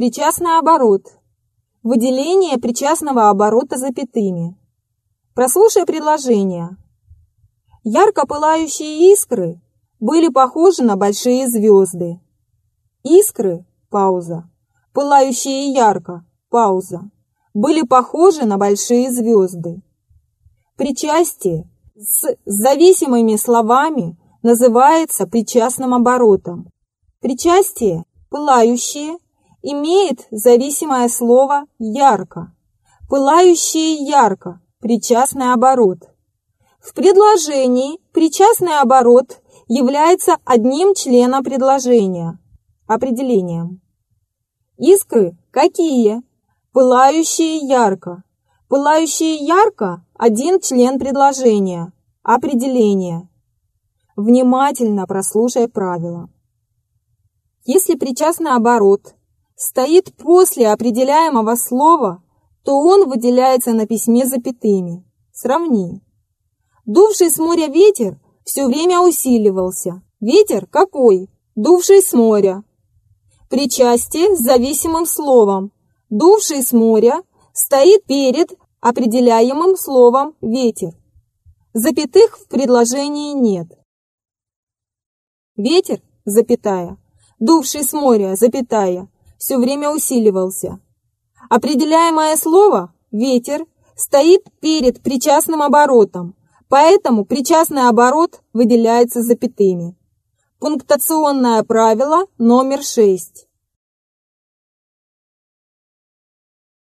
Причастный оборот. Выделение причастного оборота запятыми. Прослушай предложение. Ярко пылающие искры были похожи на большие звезды. Искры, пауза, пылающие ярко, пауза, были похожи на большие звезды. Причастие с зависимыми словами называется причастным оборотом. Причастие, пылающее, имеет зависимое слово «ярко». Пылающее ярко, причастный оборот. В предложении причастный оборот является одним членом предложения, определением. Искры какие? Пылающие ярко. Пылающие ярко – один член предложения, определение. Внимательно прослушай правила. Если причастный оборот стоит после определяемого слова, то он выделяется на письме запятыми. Сравни. Дувший с моря ветер все время усиливался. Ветер какой? Дувший с моря. Причастие с зависимым словом. Дувший с моря стоит перед определяемым словом ветер. Запятых в предложении нет. Ветер, запятая, дувший с моря, запятая, все время усиливался. Определяемое слово «ветер» стоит перед причастным оборотом, поэтому причастный оборот выделяется запятыми. Пунктационное правило номер 6.